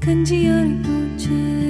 간지열이 꽃에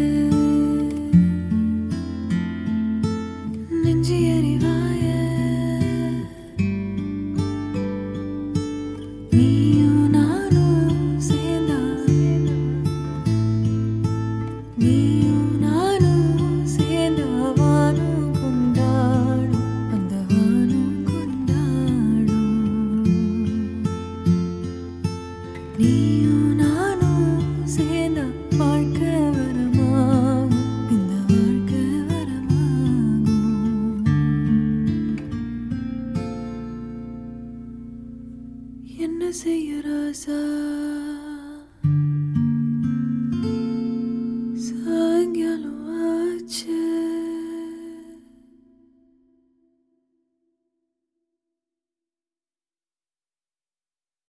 See Kızı yarasa